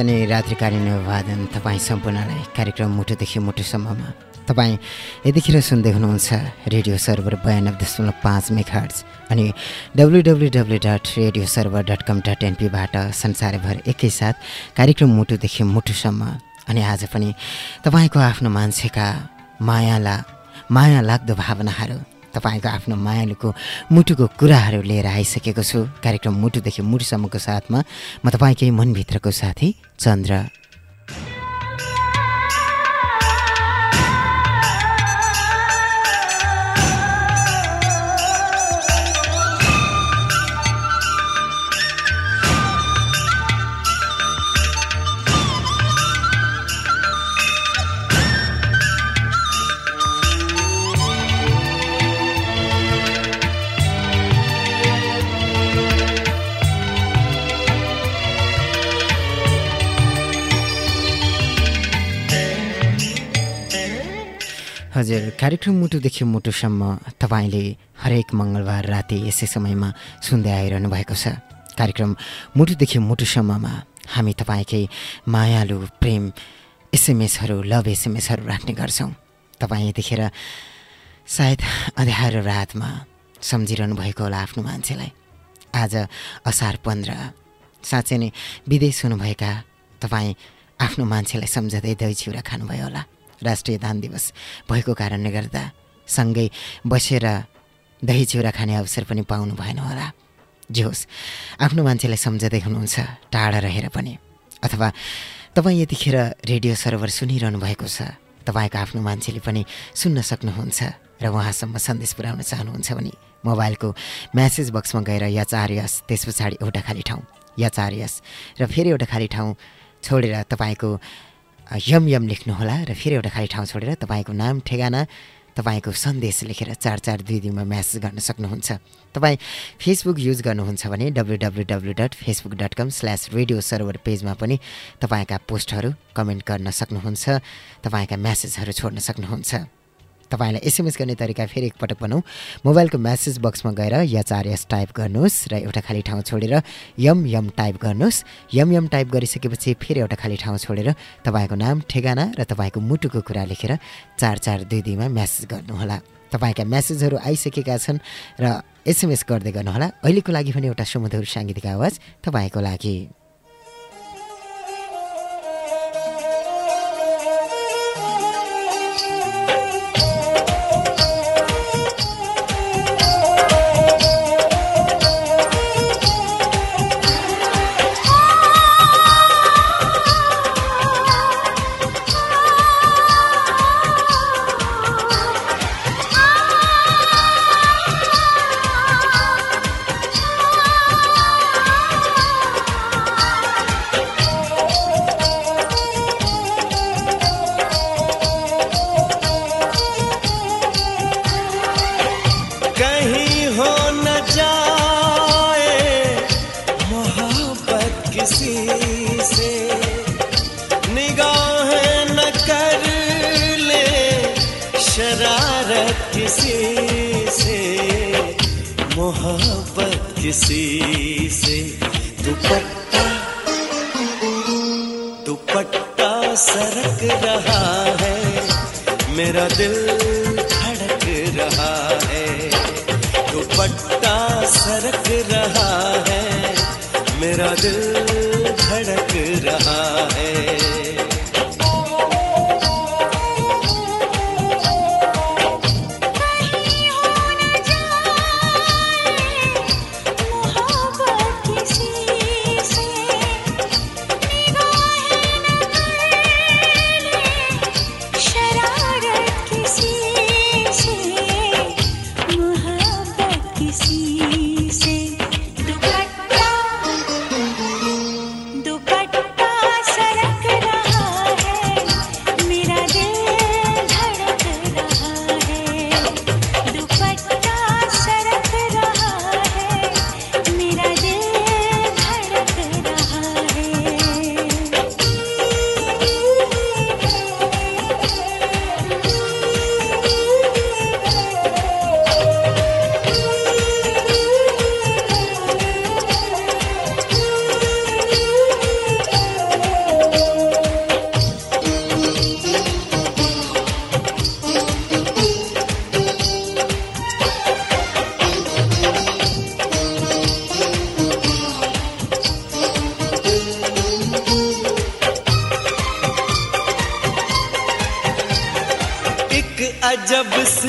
अनि रात्रिकालीन अभिवादन तपाईँ सम्पूर्णलाई कार्यक्रम मुटुदेखि मुटुसम्ममा तपाईँ यतिखेर सुन्दै हुनुहुन्छ रेडियो सर्भर बयानब्बे दशमलव पाँच मेघार्ज अनि W W W dot radio server dot com dot एनपीबाट संसारभर एकैसाथ कार्यक्रम मुटुदेखि मुटुसम्म अनि आज पनि तपाईँको आफ्नो मान्छेका मायाला माया लाग्दो भावनाहरू तपाईँको आफ्नो मायालुको मुटुको कुराहरू लिएर आइसकेको छु। कार्यक्रम मुटुदेखि मुटुसम्मको साथमा म तपाईँकै मनभित्रको साथी चन्द्र हजुर कार्यक्रम मुटुदेखि मुटुसम्म तपाईँले हरेक मङ्गलबार राति यसै समयमा सुन्दै आइरहनु भएको छ। कार्यक्रम मुटुदेखि मुटुसम्ममा हामी तपाईँकै मायालु प्रेम एसएमएसहरू लभ एसएमएसहरू राख्ने गर्छौँ। तपाईँ यतिखेर सायद अँध्यारो रातमा सम्झिरहनु भएको होला आफ्नो मान्छेलाई। आज असार पन्ध्र साँच्चै नै विदेश हुनुभएका तपाईँ आफ्नो मान्छेलाई सम्झँदै दही चिउरा खानुभयो होला। राष्ट्रिय दान दिवस। भएको कारणले गर्दा सँगै बसेर दही चिउरा खाने अवसर पनि पाउनु भएन होला। जे होस् आफ्नो मान्छेलाई सम्झँदै हुनुहुन्छ टाढा रहेर पनि। अथवा तपाईँ यतिखेर रेडियो सर्भर सुनिरहनु भएको छ तपाईँको आफ्नो मान्छेले पनि सुन्न सक्नुहुन्छ र उहाँसम्म सन्देश पुर्याउन चाहनुहुन्छ भने मोबाइलको म्यासेज बक्समा गएर यस त्यस पछाडि एउटा खाली ठाउँ यस र फेरि एउटा खाली ठाउँ छोडेर तपाईँको यम यम लेख्नुहोला र फेरि एउटा खाली ठाउँ छोडेर तपाईँको नाम ठेगाना तपाईँको सन्देश लेखेर चार चार दुई दुईमा म्यासेज गर्न सक्नुहुन्छ। तपाईँ फेसबुक युज गर्नुहुन्छ भने W W W dot Facebook dot com slash radio server पेजमा पनि तपाईँका पोस्टहरू कमेन्ट गर्न सक्नुहुन्छ तपाईँका म्यासेजहरू छोड्न सक्नुहुन्छ। तपाईँलाई एसएमएस गर्ने तरिका फेरि एकपटक भनौँ। मोबाइलको म्यासेज बक्समा गएर यस टाइप गर्नुहोस् र एउटा खाली ठाउँ छोडेर यम यम टाइप गर्नुहोस्। यम यम टाइप गरिसकेपछि फेरि एउटा खाली ठाउँ छोडेर तपाईँको नाम ठेगाना र तपाईँको मुटुको कुरा लेखेर चार चार दुई दुईमा म्यासेज गर्नुहोला। तपाईँका म्यासेजहरू आइसकेका छन् र एसएमएस गर्दै गर्नुहोला। अहिलेको लागि पनि एउटा सुमधुर साङ्गीतिक आवाज तपाईँको लागि। से दुपट्टा दुपट्टा सरक रहा है, मेरा दिल धड़क रहा है, दुपट्टा सरक रहा है, मेरा दिल धड़क रहा है।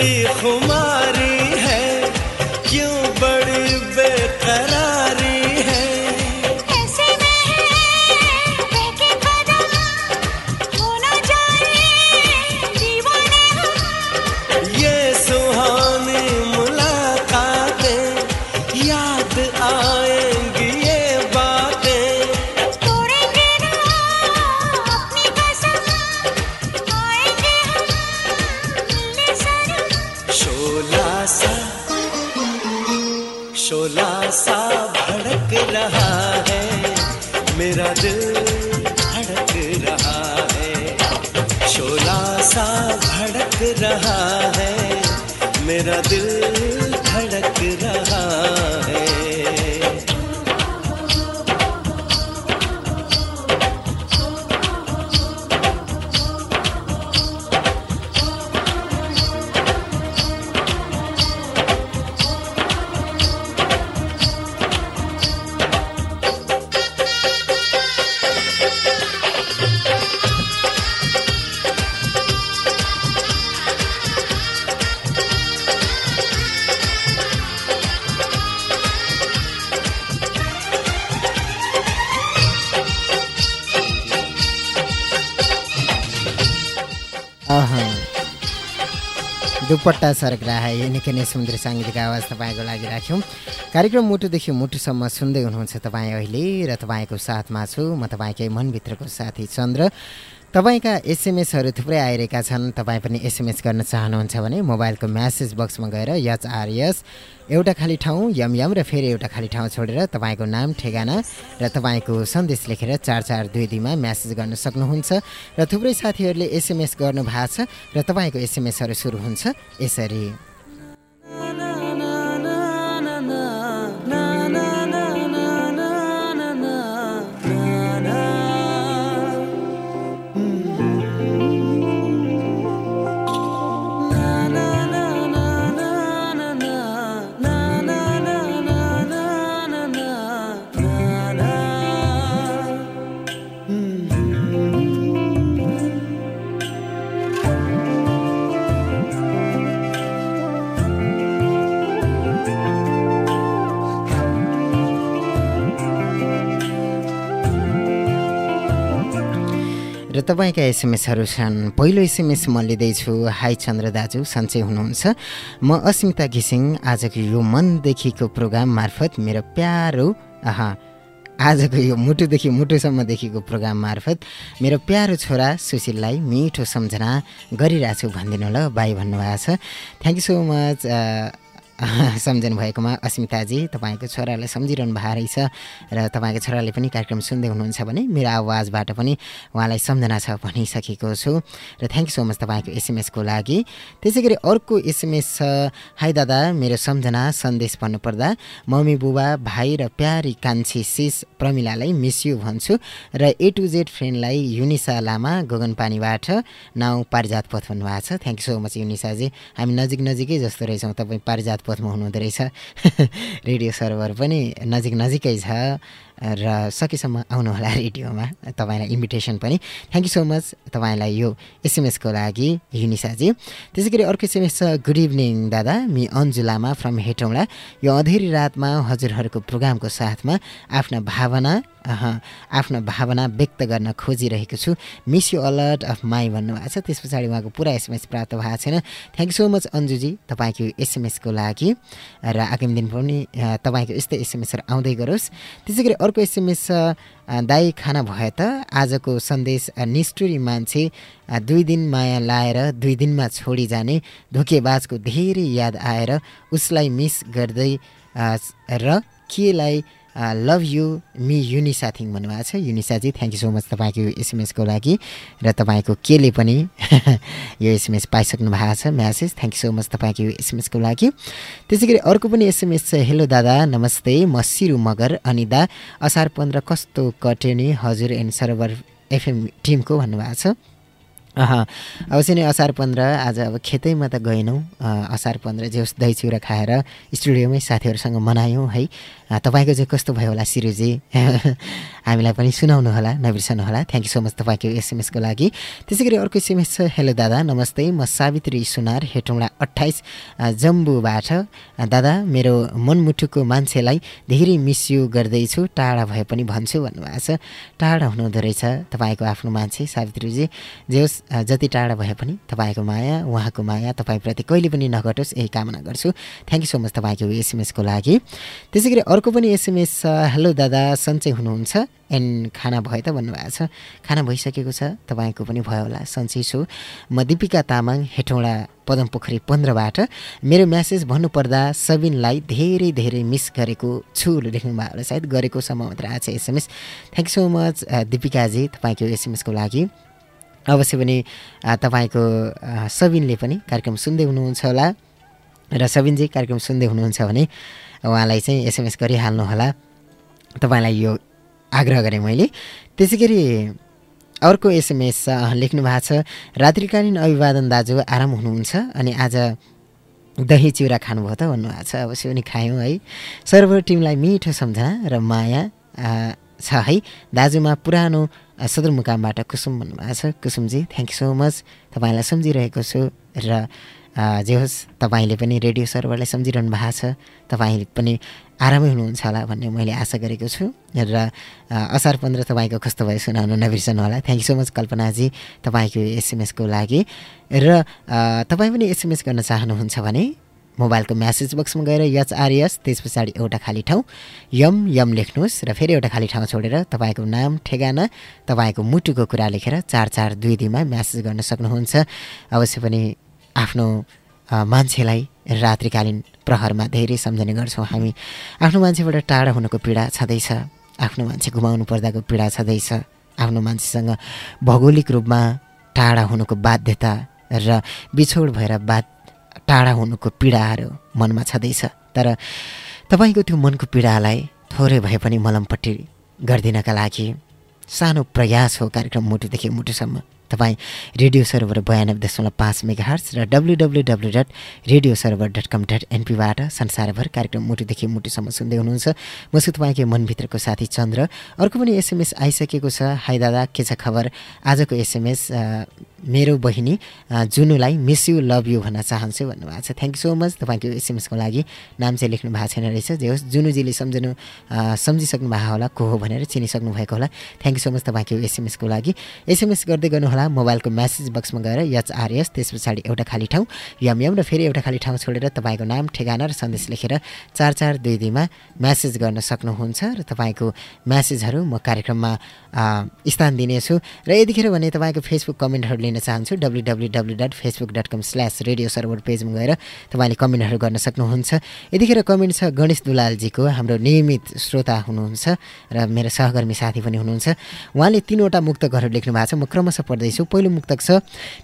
خمار दुपट्टा सरक रहा है यो निकै नै सुन्दर साङ्गीतिक आवाज तपाईँको लागि राख्यौँ। कार्यक्रम मुटुदेखि मुटुसम्म सुन्दै हुनुहुन्छ तपाईँ अहिले र तपाईँको साथमा छु। म तपाईँकै मनभित्रको साथी चन्द्र। तपाईँका एसएमएसहरू थुप्रै आइरहेका छन्। तपाईँ पनि एसएमएस गर्न चाहनुहुन्छ भने मोबाइलको म्यासेज बक्समा गएर एचआरएस एउटा खाली ठाउँ यम यम र फेरि एउटा खाली ठाउँ छोडेर तपाईँको नाम ठेगाना र तपाईँको सन्देश लेखेर चार चार दुई दुईमा म्यासेज गर्न सक्नुहुन्छ र थुप्रै साथीहरूले एसएमएस गर्नुभएको छ र तपाईँको एसएमएसहरू सुरु हुन्छ यसरी। तपाईँका एसएमएसहरू छन् पहिलो एसएमएस म लिँदैछु। हाई चन्द्र दाजु सन्चै हुनुहुन्छ। म अस्मिता घिसिङ आजको यो मनदेखिको प्रोग्राम मार्फत मेरो प्यारो आहा आजको यो मुटुदेखि मुटुसम्मदेखिको प्रोग्राम मार्फत मेरो प्यारो छोरा सुशीललाई मिठो सम्झना गरिरहेको छु भनिदिनु ल बाई भन्नुभएको छ। थ्याङ्क यू सो मच सम्झनु भएकोमा अस्मिताजी तपाईँको छोरालाई सम्झिरहनु भएको रहेछ र तपाईँको छोराले पनि कार्यक्रम सुन्दै हुनुहुन्छ भने मेरो आवाजबाट पनि उहाँलाई सम्झना छ भनिसकेको छु। र थ्याङ्क यू सो मच तपाईँको एसएमएसको लागि। त्यसै गरी अर्को एसएमएस छ हाई दादा मेरो सम्झना सन्देश भन्नुपर्दा मम्मी बुबा भाइ र प्यारी कान्छी सिस प्रमिलालाई मिस यु भन्छु र ए टु जेड फ्रेन्डलाई युनिसा लामा गगनपानीबाट नाउँ पारिजात पथ भन्नुभएको छ। थ्याङ्क यू सो मच युनिसाजी। हामी नजिक नजिकै जस्तो रहेछौँ तपाईँ पारिजात पथमा हुनुहुँदो रहेछ। रेडियो सर्भर पनि नजिक नजिकै छ। र सकेसम्म आउनुहोला रेडियोमा तपाईँलाई इन्भिटेसन पनि। थ्याङ्क यू सो मच तपाईँलाई यो एसएमएसको लागि युनिसाजी। त्यसै गरी अर्को एसएमएस छ गुड इभिनिङ दादा। मि अन्जु लामा फ्रम हेटौँडा यो अँधेरी रातमा हजुरहरूको प्रोग्रामको साथमा आफ्ना भावना आफ्ना भावना व्यक्त गर्न खोजिरहेको छु। Miss you alert of my भन्नुभएको छ। त्यस पछाडि उहाँको पुरा एसएमएस प्राप्त भएको छैन। थ्याङ्क यू सो मच अन्जुजी तपाईँको एसएमएसको लागि। र आगामी दिन पनि तपाईँको यस्तै एसएमएसहरू आउँदै गरोस्। त्यसै गरी अर्को एसएमएस दाई खाना भयो त। आजको सन्देश निष्ठुरी मान्छे दुई दिन माया लाएर दुई दिनमा छोडी जाने धोकेबाजको धेरै याद आएर उसलाई मिस गर्दै र केलाई love you me Unisa Thing भन्नुभएको छ। युनिसाजी थ्याङ्क यू सो मच तपाईँको एसएमएसको लागि र तपाईँको केले पनि यो एसएमएस पाइसक्नु भएको छ। Message thank you so much तपाईँको एसएमएसको लागि। त्यसै गरी अर्को पनि एसएमएस छ। हेलो दादा नमस्ते म सिरु मगर अनि दा असार पन्ध्र कस्तो कट्यो नि? हजुर एन्ड सर्भर एफएम टिमको भन्नुभएको छ। अवश्य नै असार पन्ध्र आज अब खेतैमा त गएनौँ। असार पन्ध्र जे होस् दही चिउरा खाएर स्टुडियोमै साथीहरूसँग मनायौँ है। तपाईँको चाहिँ कस्तो भयो होला सिरुजी? हामीलाई पनि सुनाउनु होला नबिर्सनु होला। थ्याङ्क यू सो मच तपाईँको एसएमएसको लागि। त्यसै गरी अर्को एसएमएस छ हेलो दादा नमस्ते। म सावित्री सुनार हेटौँडा अट्ठाइस जम्बूबाट। दादा मेरो मनमुटुको मान्छेलाई धेरै मिस यु गर्दैछु। टाढा भए पनि भन्छु भन्नुभएको छ। टाढा हुनुहुँदो रहेछ तपाईँको आफ्नो मान्छे सावित्रीजी। जे होस् जति टाढा भए पनि तपाईँको माया उहाँको माया तपाईँप्रति कहिले पनि नघटोस् यही कामना गर्छु। थ्याङ्क यू सो मच तपाईँको एसएमएसको लागि। त्यसै गरी अर्को पनि एसएमएस छ। हेलो दादा सन्चै हुनुहुन्छ। एन्ड खाना भयो त भन्नुभएको छ। खाना भइसकेको छ। तपाईँको पनि भयो होला सन्चै छु म दिपिका तामाङ हेटौँडा पदमपोखरी पन्ध्रबाट। मेरो म्यासेज भन्नुपर्दा सबिनलाई धेरै धेरै मिस गरेको छु लेख्नु भयो होला। सायद गरेको सम्म मात्र आएको छ एसएमएस। थ्याङ्क सो मच दिपिकाजी तपाईँको एसएमएसको लागि। अवश्य पनि तपाईँको सबिनले पनि कार्यक्रम सुन्दै हुनुहुन्छ होला। र सबिनजी कार्यक्रम सुन्दै हुनुहुन्छ भने उहाँलाई चाहिँ एसएमएस गरिहाल्नु होला। तपाईँलाई यो आग्रह गरेँ मैले। त्यसै गरी अर्को एसएमएस लेख्नु भएको छ रात्रिकालीन अभिवादन दाजु आराम हुनुहुन्छ अनि आज दही चिउरा खानुभयो त भन्नुभएको छ। अवश्य पनि खायौँ है। सर्भर टिमलाई मिठो सम्झना र माया छ है। दाजुमा पुरानो सदरमुकामबाट कुसुम भन्नुभएको छ। कुसुमजी थ्याङ्क यू सो मच तपाईँलाई सम्झिरहेको छु र जे होस् तपाईँले पनि रेडियो सर्भरलाई सम्झिरहनु भएको छ तपाईँ पनि आरामै हुनुहुन्छ होला भन्ने मैले आशा गरेको छु। र असार पन्ध्र तपाईँको कस्तो भयो सुनाउनु नबिर्सनु होला। थ्याङ्क यू सो मच कल्पनाजी तपाईँको एसएमएसको लागि। र तपाईँ पनि एसएमएस गर्न चाहनुहुन्छ भने मोबाइलको म्यासेज बक्समा गएर यचआरएस त्यस पछाडि एउटा खाली ठाउँ यम यम लेख्नुहोस् र फेरि एउटा खाली ठाउँ छोडेर तपाईँको नाम ठेगाना तपाईँको मुटुको कुरा लेखेर चार चार दुई दुईमा म्यासेज गर्न सक्नुहुन्छ। अवश्य पनि आफ्नो मान्छेलाई रात्रिकालीन प्रहरमा धेरै सम्झने गर्छौँ हामी। आफ्नो मान्छेबाट टाढा हुनुको पीडा छँदैछ। आफ्नो मान्छे गुमाउनु पर्दाको पीडा छँदैछ। आफ्नो मान्छेसँग भौगोलिक रूपमा टाढा हुनुको बाध्यता र बिछोड भएर बात टाढा हुनुको पीडाहरू मनमा छँदैछ। तर तपाईँको त्यो मनको पीडालाई थोरै भए पनि मलमपट्टि गरिदिनका लागि सानो प्रयास हो कार्यक्रम मुटुदेखि मुटुसम्म। तपाईँ रेडियो सर्भर बयानब्बे दशमलव पाँच मेगा हर्स र W W W dot radio server dot com dot एनपीबाट संसारभर कार्यक्रम मुटुदेखि मुटुसम्म सुन्दै हुनुहुन्छ। म छु तपाईँकै मनभित्रको साथी चन्द्र। अर्को पनि एसएमएस आइसकेको छ। हाई दादा के छ खबर? आजको एसएमएस मेरो बहिनी जुनुलाई मिस यु लभ यु भन्न चाहन्छु भन्नुभएको छ। थ्याङ्क यू सो मच तपाईँको एसएमएसको लागि। नाम चाहिँ लेख्नु भएको छैन रहेछ। जे होस् जुनुजीले सम्झनु सम्झिसक्नु भएको होला को हो भनेर चिनिसक्नु भएको होला। थ्याङ्क यू सो मच तपाईँको एसएमएसको लागि। एसएमएस गर्दै गर्नुहोला। सक्नुहुनेछला मोबाइलको म्यासेज बक्समा गएर एचआरएस त्यस पछाडि एउटा खाली ठाउँ यमयम र फेरि एउटा खाली ठाउँ छोडेर तपाईँको नाम ठेगाना र सन्देश लेखेर चार चार दुई दुईमा म्यासेज गर्न सक्नुहुन्छ र तपाईँको म्यासेजहरू म कार्यक्रममा स्थान दिनेछु। र यतिखेर भने तपाईँको फेसबुक कमेन्टहरू लिन चाहन्छु W W W dot Facebook dot com slash radio server पेजमा गएर तपाईँले कमेन्टहरू गर्न सक्नुहुन्छ। यतिखेर कमेन्ट छ गणेश दुलालजीको हाम्रो नियमित श्रोता हुनुहुन्छ र मेरो सहकर्मी साथी पनि हुनुहुन्छ। उहाँले तिनवटा मुक्तकहरू लेख्नु भएको छ म क्रमशः पढ्दैछु पहिलो मुक्तक छ।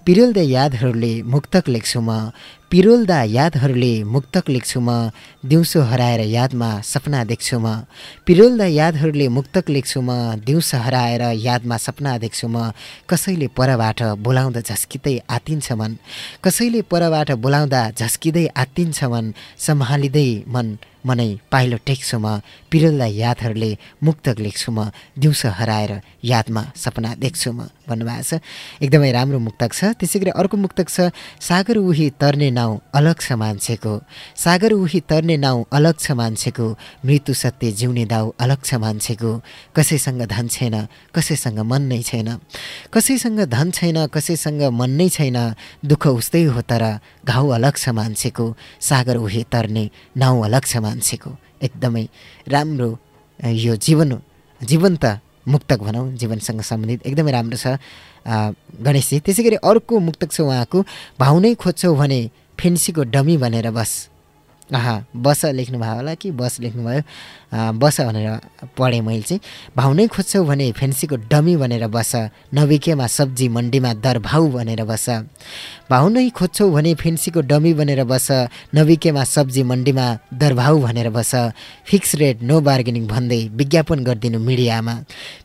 पिरोल्दे यादहरूले मुक्तक लेख्छु म पिरोल्दा यादहरूले मुक्तक लेख्छु म दिउँसो हराएर यादमा सपना देख्छु म। पिरोल्दा यादहरूले मुक्तक लेख्छु म दिउँसो हराएर यादमा सपना देख्छु म। कसैले परबाट बोलाउँदा झस्किँदै आत्तिन्छ मन। कसैले परबाट बोलाउँदा झस्किँदै आत्तिन्छ मन। सम्हालिँदै मन मनै पाइलो टेक्छु म। पिरोल्दा यादहरूले मुक्तक लेख्छु म। दिउँसो हराएर यादमा सपना देख्छु म। भन्नुभएको छ। एकदमै राम्रो मुक्तक छ। त्यसै अर्को मुक्तक छ। सागर उही तर्ने नाउँ अलग छ मान्छेको। सागर उही तर्ने नाउँ अलग छ मान्छेको। मृत्यु सत्य जिउने दाउ अलग छ मान्छेको। कसैसँग धन छैन कसैसँग मन नै छैन। कसैसँग धन छैन कसैसँग मन नै छैन। दुःख उस्तै हो तर घाउ अलग छ मान्छेको। सागर उही तर्ने नाउँ अलग छ मान्छेको। एकदमै राम्रो यो जीवन जीवन्त मुक्तक भनौँ जीवनसँग सम्बन्धित एकदमै राम्रो छ। गणेशजी त्यसै गरी अर्को मुक्तक छ उहाँको। भाउनै खोज्छौ भने फेन्सीको डमी भनेर बस। आहा बस लेख्नुभयो होला कि बस लेख्नुभयो? बस भनेर पढेँ मैले चाहिँ। भाउनै खोज्छौ भने फेन्सीको डमी भनेर बस नबिकेमा सब्जी मन्डीमा दर भाउ भनेर बस। भाउनै खोज्छौ भने फेन्सीको डमी भनेर बस नबिकेमा सब्जी मन्डीमा दरभाउ भनेर बस। फिक्स रेट नो बार्गेनिङ भन्दै विज्ञापन गरिदिनु मिडियामा।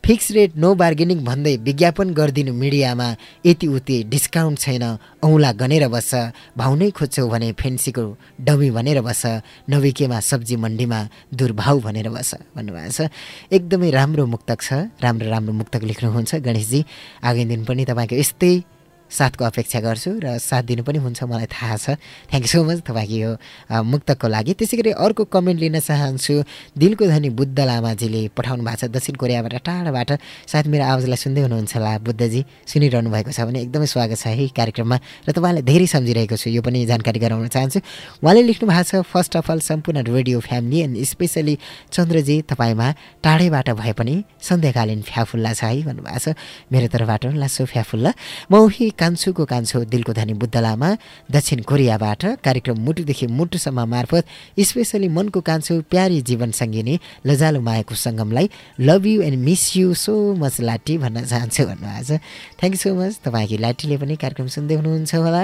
फिक्स रेट नो बार्गेनिङ भन्दै विज्ञापन गरिदिनु मिडियामा यति उति डिस्काउन्ट छैन औँला गनेर बस। भाउनै खोज्छौ भने फेन्सीको डमी भनेर बस नबिकेमा सब्जी मन्डीमा दुर्भाउ भनेर बस भन्नुभएको छ। एकदमै राम्रो मुक्तक छ। राम्रो राम्रो मुक्तक लेख्नुहुन्छ गणेशजी। आगामी दिन पनि तपाईँको यस्तै साथको अपेक्षा गर्छु र साथ दिनु पनि हुन्छ मलाई थाहा छ। थ्याङ्क सो मच तपाईँको यो अ, मुक्तकको लागि। त्यसै गरी अर्को कमेन्ट लिन चाहन्छु दिलको धनी बुद्ध लामाजीले पठाउनु भएको छ दक्षिण कोरियाबाट टाढाबाट। सायद मेरो आवाजलाई सुन्दै हुनुहुन्छ होला बुद्धजी। सुनिरहनु भएको छ भने एकदमै स्वागत छ है कार्यक्रममा। र तपाईँलाई धेरै सम्झिरहेको छु यो पनि जानकारी गराउन चाहन्छु। उहाँले लेख्नु भएको छ फर्स्ट अफ अल सम्पूर्ण रेडियो फ्यामिली एन्ड स्पेसली चन्द्रजी तपाईँमा टाढैबाट भए पनि सन्ध्याकालीन फ्याफुल्ला छ है भन्नुभएको छ। मेरो तर्फबाट लासो फ्याफुल्ला। म उही कान्छुको कान्छो दिलको धनी बुद्ध लामा दक्षिण कोरियाबाट कार्यक्रम मुटुदेखि मुटुसम्म मार्फत स्पेसली मनको कान्छो प्यारी जीवन सङ्गिनी लजालु मायाको सङ्गमलाई love you and miss you so much लाटी भन्न चाहन्छु भन्नुभएको छ। थ्याङ्क यू सो मच तपाईँकी लाटीले पनि कार्यक्रम सुन्दै हुनुहुन्छ होला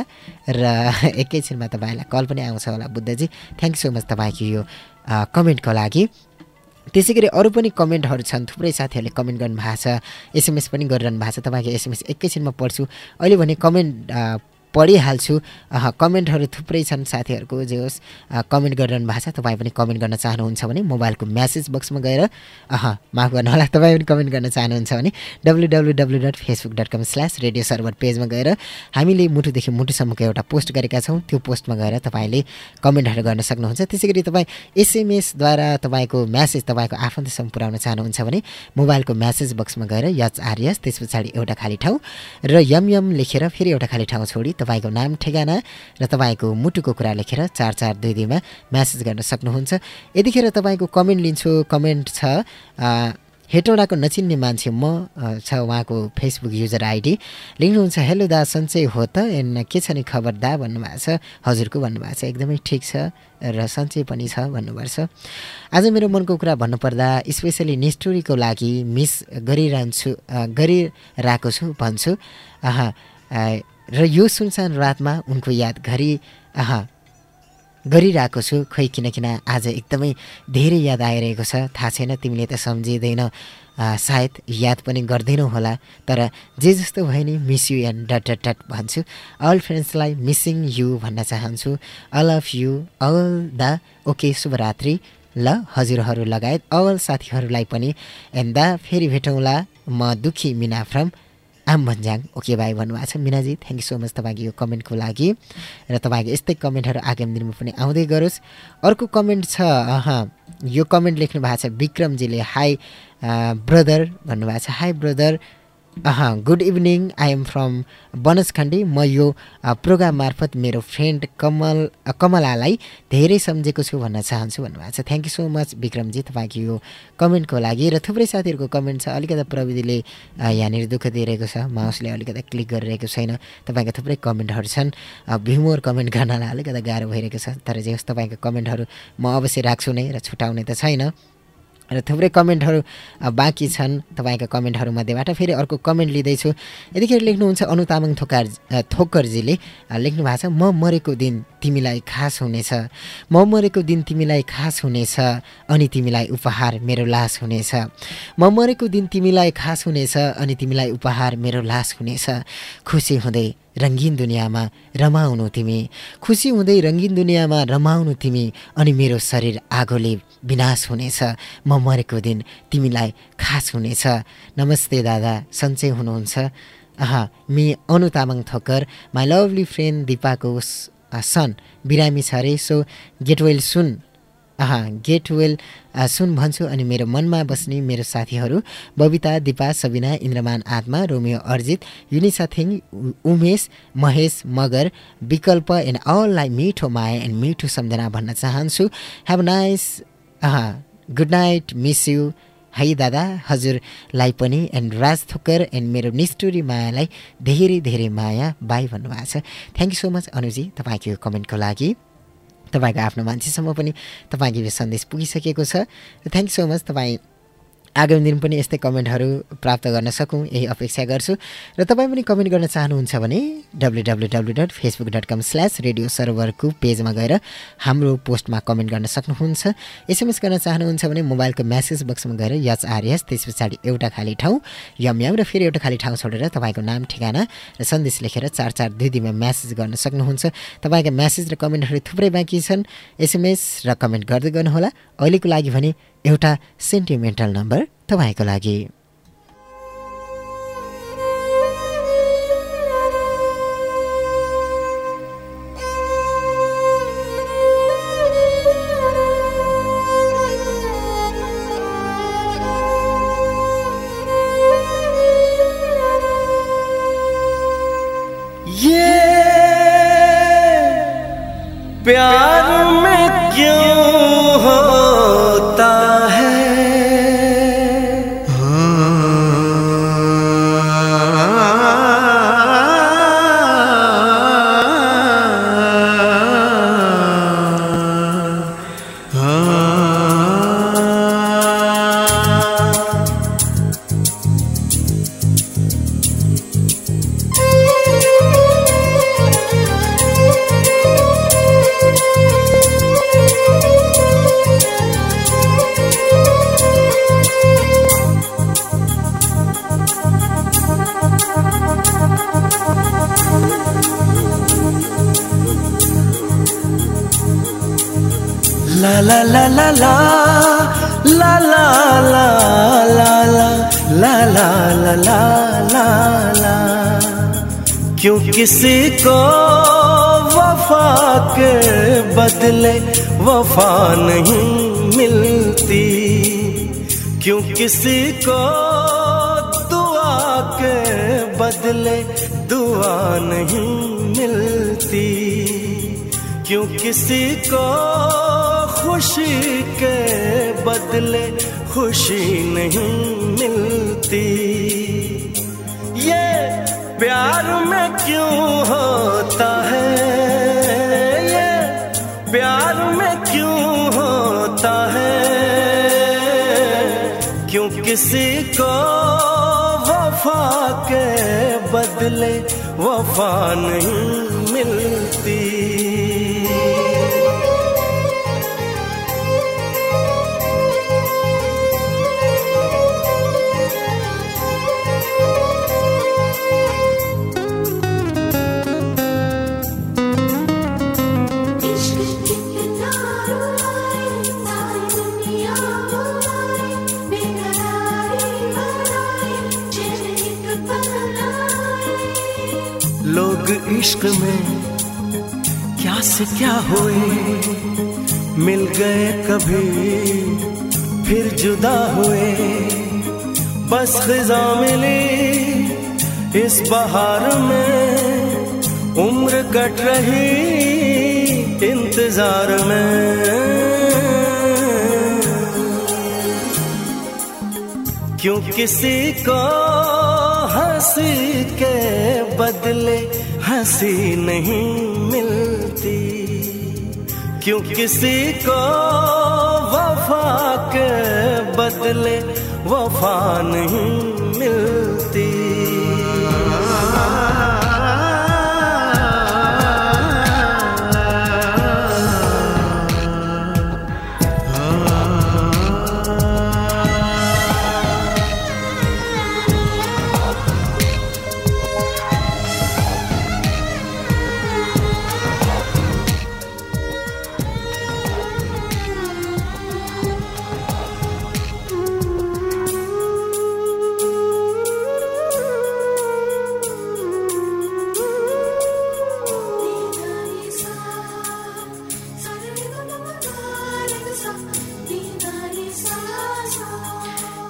र एकैछिनमा तपाईँलाई कल पनि आउँछ होला बुद्धजी। थ्याङ्क यू सो मच तपाईँको यो कमेन्टको लागि। त्यसै गरी अरू पनि कमेन्टहरू छन् थुप्रै साथीहरूले कमेन्ट गर्नुभएको छ एसएमएस पनि गरिरहनु भएको छ तपाईँको एसएमएस एकैछिनमा पढ्छु। अहिले भने कमेन्ट पढिहाल्छु। कमेन्टहरू थुप्रै छन् साथीहरूको जे होस् कमेन्ट गरिरहनु भएको छ। तपाईँ पनि कमेन्ट गर्न चाहनुहुन्छ भने मोबाइलको म्यासेज बक्समा गएर अह माफ गर्नु होला तपाईँ पनि कमेन्ट गर्न चाहनुहुन्छ भने W W W dot Facebook dot com slash radio server पेजमा गएर हामीले मुटुदेखि मुटुसम्मको एउटा पोस्ट गरेका छौँ। त्यो पोस्टमा गएर तपाईँले कमेन्टहरू गर्न सक्नुहुन्छ। त्यसै गरी तपाईँ एसएमएसद्वारा तपाईँको म्यासेज तपाईँको आफन्तसम्म पुर्याउन चाहनुहुन्छ भने मोबाइलको म्यासेज बक्समा गएर यच आरएस त्यस पछाडि एउटा खाली ठाउँ र यम यम लेखेर फेरि एउटा खाली ठाउँ छोडी तपाईँको नाम ठेगाना र तपाईँको मुटुको कुरा लेखेर चार चार दुई दुईमा म्यासेज गर्न सक्नुहुन्छ। यतिखेर तपाईँको कमेन्ट लिन्छु कमेन्ट छ हेटौँडाको नचिन्ने मान्छे म छ उहाँको फेसबुक युजर आइडी। लेख्नुहुन्छ हेलो दा सन्चै हो त? एन के छ नि खबर दा? भन्नुभएको छ। हजुरको भन्नुभएको छ। एकदमै ठिक छ र सन्चै पनि छ भन्नुपर्छ। आज मेरो मनको कुरा भन्नुपर्दा स्पेसली निष्ठुरीको लागि मिस गरिरहन्छु गरिरहेको छु भन्छु। र यो सुनसान रातमा उनको याद घरि आहा गरिरहेको छु खै किनकिन आज एकदमै धेरै याद आइरहेको छ। थाहा छैन तिमीले त सम्झिँदैन। सायद याद पनि गर्दैनौ होला तर जे जस्तो भयो नि miss you and dot dot dot भन्छु। अल फ्रेन्ड्सलाई मिसिङ यु भन्न चाहन्छु। All of you all the okay शुभरात्रि। ल हजुरहरू लगायत अल साथीहरूलाई पनि। एन्ड द फेरि भेटौँला म दुखी मिना फ्रम आम भन्ज्याङ। ओके भाइ भन्नुभएको छ मिनाजी। थ्याङ्क यू सो मच तपाईँको यो कमेन्टको लागि। र तपाईँको यस्तै कमेन्टहरू आगामी दिनमा पनि आउँदै गरोस्। अर्को कमेन्ट छ अह यो कमेन्ट लेख्नु भएको छ विक्रमजीले। हाई ब्रदर भन्नुभएको छ। Hi brother good evening I am from Banaskhandi म यो प्रोग्राम मार्फत मेरो फ्रेन्ड कमल कमलालाई धेरै सम्झेको छु भन्न चाहन्छु भन्नुभएको छ थ्याङ्क यू सो मच विक्रमजी तपाईँको यो कमेन्टको लागि र थुप्रै साथीहरूको कमेन्ट छ अलिकति प्रविधिले यहाँनिर दुःख दिइरहेको छ माउसले अलिकति क्लिक गरिरहेको छैन तपाईँको थुप्रै कमेन्टहरू छन् भ्युमोर कमेन्ट गर्नलाई अलिकति गाह्रो भइरहेको छ तर जे होस् तपाईँको कमेन्टहरू म अवश्य राख्छु नै र छुटाउने त छैन र थुप्रै कमेन्टहरू बाँकी छन् तपाईँका कमेन्टहरूमध्येबाट फेरि अर्को कमेन्ट लिँदैछु। यतिखेर लेख्नुहुन्छ अनु तामाङ थोकार थोकरजीले। लेख्नु भएको छ म मरेको दिन तिमीलाई खास हुनेछ। म मरेको दिन तिमीलाई खास हुनेछ अनि तिमीलाई उपहार मेरो लास हुनेछ। म मरेको दिन तिमीलाई खास हुनेछ अनि तिमीलाई उपहार मेरो लास हुनेछ। खुसी हुँदै रङ्गीन दुनियाँमा रमाउनु तिमी। खुसी हुँदै रङ्गीन दुनियाँमा रमाउनु तिमी अनि मेरो शरीर आगोले विनाश हुनेछ। म मरेको दिन तिमीलाई खास हुनेछ। नमस्ते दादा सन्चै हुनुहुन्छ? आहा me Anu Tamang Thokar my lovely friend दिपाको son बिरामी छ अरे so get well soon get well soon भन्छु अनि मेरो मनमा बस्ने मेरो साथीहरू बबिता दिपा सबिना इन्द्रमान आत्मा रोमियो अर्जित युनिसा थिङ उ- उमेश महेश मगर विकल्प एन्ड अललाई मिठो माया एन्ड मिठो सम्झना भन्न चाहन्छु। Have nice good night miss you है दादा हजुरलाई पनि एन्ड राज थोकर एन्ड मेरो निष्ठुरी मायालाई धेरै धेरै माया बाई भन्नुभएको छ। थ्याङ्क यू सो मच अनुजी तपाईँको यो कमेन्टको लागि। तपाईँको आफ्नो मान्छेसम्म पनि तपाईँको यो सन्देश पुगिसकेको छ। थ्याङ्क सो मच तपाईँ आगामी दिन पनि यस्तै कमेन्टहरू प्राप्त गर्न सकौँ यही अपेक्षा गर्छु। र तपाईँ पनि कमेन्ट गर्न चाहनुहुन्छ भने W W W dot Facebook dot com slash radio सर्भरको पेजमा गएर हाम्रो पोस्टमा कमेन्ट गर्न सक्नुहुन्छ। एसएमएस गर्न चाहनुहुन्छ भने मोबाइलको म्यासेज बक्समा गएर यच आरएस त्यस पछाडि एउटा खाली ठाउँ यम यम र फेरि एउटा खाली ठाउँ छोडेर तपाईँको नाम ठेगाना र सन्देश लेखेर चार चार दुई दिनमा म्यासेज गर्न सक्नुहुन्छ। तपाईँका म्यासेज र कमेन्टहरू थुप्रै बाँकी छन्। एसएमएस र कमेन्ट गर्दै गर्नुहोला। अहिलेको लागि भने एउटा सेन्टिमेन्टल नम्बर तपाईँको लागि। क्यों किसी को दुआ के बदले दुआ नहीं मिलती? क्यों किसी को खुशी के बदले खुशी नहीं मिलती? ये प्यार में क्यों होता है? ये प्यार में क्यों होता है? क्यों किसी को वफा के बदले वफा नहीं इश्क में क्या से क्या हुए? मिल गए कभी, फिर जुदा हुए। बस खिजा मिली इस बहार में। उम्र कट रही इंतज़ार में। क्यों किसी को हँसी के बदले हँसी नहीं मिलती। क्यों किसी को वफा के बदले वफा नहीं मिलती?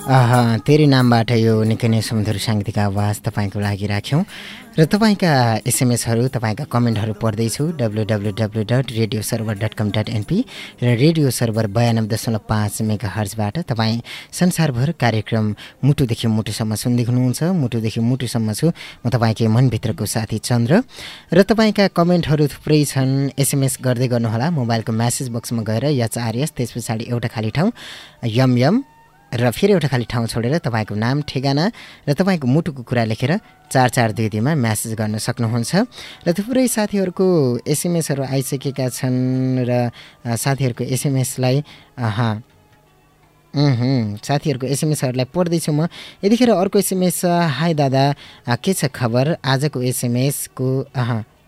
तेरी नामबाट यो निकै नै सुमधुर साङ्गीतिक आवाज तपाईँको लागि राख्यौँ। र तपाईँका एसएमएसहरू तपाईँका कमेन्टहरू पढ्दैछु W W W dot radio server dot com dot NP र रेडियो सर्भर बयानब्बे दशमलव पाँच मेगा हर्जबाट तपाईँ संसारभर कार्यक्रम मुटुदेखि मुटुसम्म सुन्दै हुनुहुन्छ मुटुदेखि मुटुसम्म छु। म तपाईँकै मनभित्रको साथी चन्द्र। र तपाईँका कमेन्टहरू थुप्रै छन्। एसएमएस गर्दै गर्नुहोला मोबाइलको म्यासेज बक्समा गएर यच आरएस त्यस पछाडि एउटा खाली ठाउँ। यम यम। र फेरि एउटा खाली ठाउँ छोडेर तपाईँको नाम ठेगाना र तपाईँको मुटुको कुरा लेखेर चार चार दुई दुईमा म्यासेज गर्न सक्नुहुन्छ। र थुप्रै साथीहरूको एसएमएसहरू आइसकेका छन् र साथीहरूको एसएमएसलाई साथीहरूको एसएमएसहरूलाई पढ्दैछु म। यतिखेर अर्को एसएमएस हाई दादा के छ खबर? आजको एसएमएसको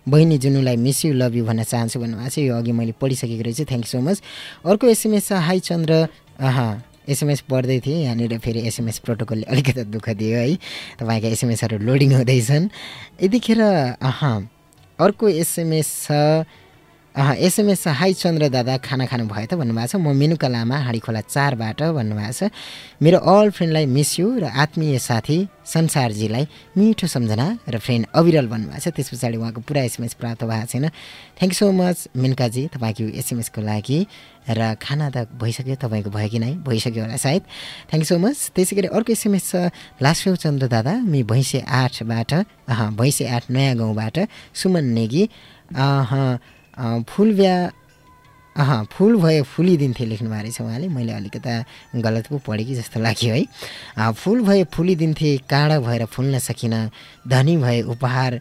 बहिनी जुनुलाई मिस यु लभ यु भन्न चाहन्छु भन्नुभएको छ। यो अघि मैले पढिसकेको रहेछु। थ्याङ्क यू सो मच अर्को एसएमएस छ हाई चन्द्र एसएमएस पढ्दै थिएँ। यहाँनिर फेरि एसएमएस प्रोटोकलले अलिकति दुःख दियो है। तपाईँका एसएमएसहरू लोडिङ हुँदैछन्। यतिखेर अह अर्को एसएमएस छ। एसएमएस हाई चन्द्र दादा खाना खानु भयो त भन्नुभएको छ। म मेनुका लामा हाँडी खोला चारबाट भन्नुभएको छ। मेरो अल फ्रेन्डलाई मिस यु र आत्मीय साथी संसारजीलाई मिठो सम्झना र फ्रेन्ड अविरल भन्नुभएको छ। त्यस पछाडि उहाँको पुरा एसएमएस प्राप्त भएको छैन। थ्याङ्क सो मच मेनकाजी तपाईँको एसएमएसको लागि र खाना त भइसक्यो। तपाईँको भयो कि नै? भइसक्यो होला सायद। थ्याङ्क सो मच त्यसै गरी अर्को एसएमएस छ लास्यो चन्द्र दादा मि भैँसे आठबाट भैँसे आठ नयाँ गाउँबाट सुमन नेगी। फुल ब्या अह फुल भयो फुलिदिन्थे लेख्नु भएको रहेछ उहाँले। मैले अलिकता गलत पो पढेँ कि जस्तो लाग्यो है। अँ, फुल भए फुलिदिन्थे काँडा भएर फुल्न सकिनँ धनी भए उपहार अँ,